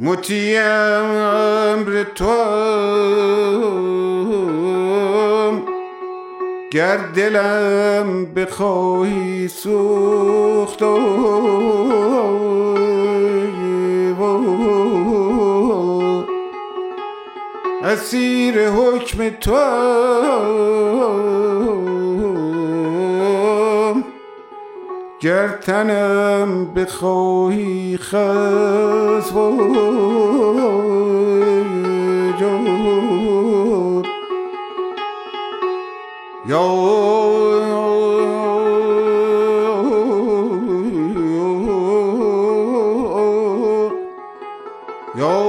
مطیع امر توام گر دلم بخواهی سوخت اسیر حکم توام گر تنم بخواهی خز و جور. یا یا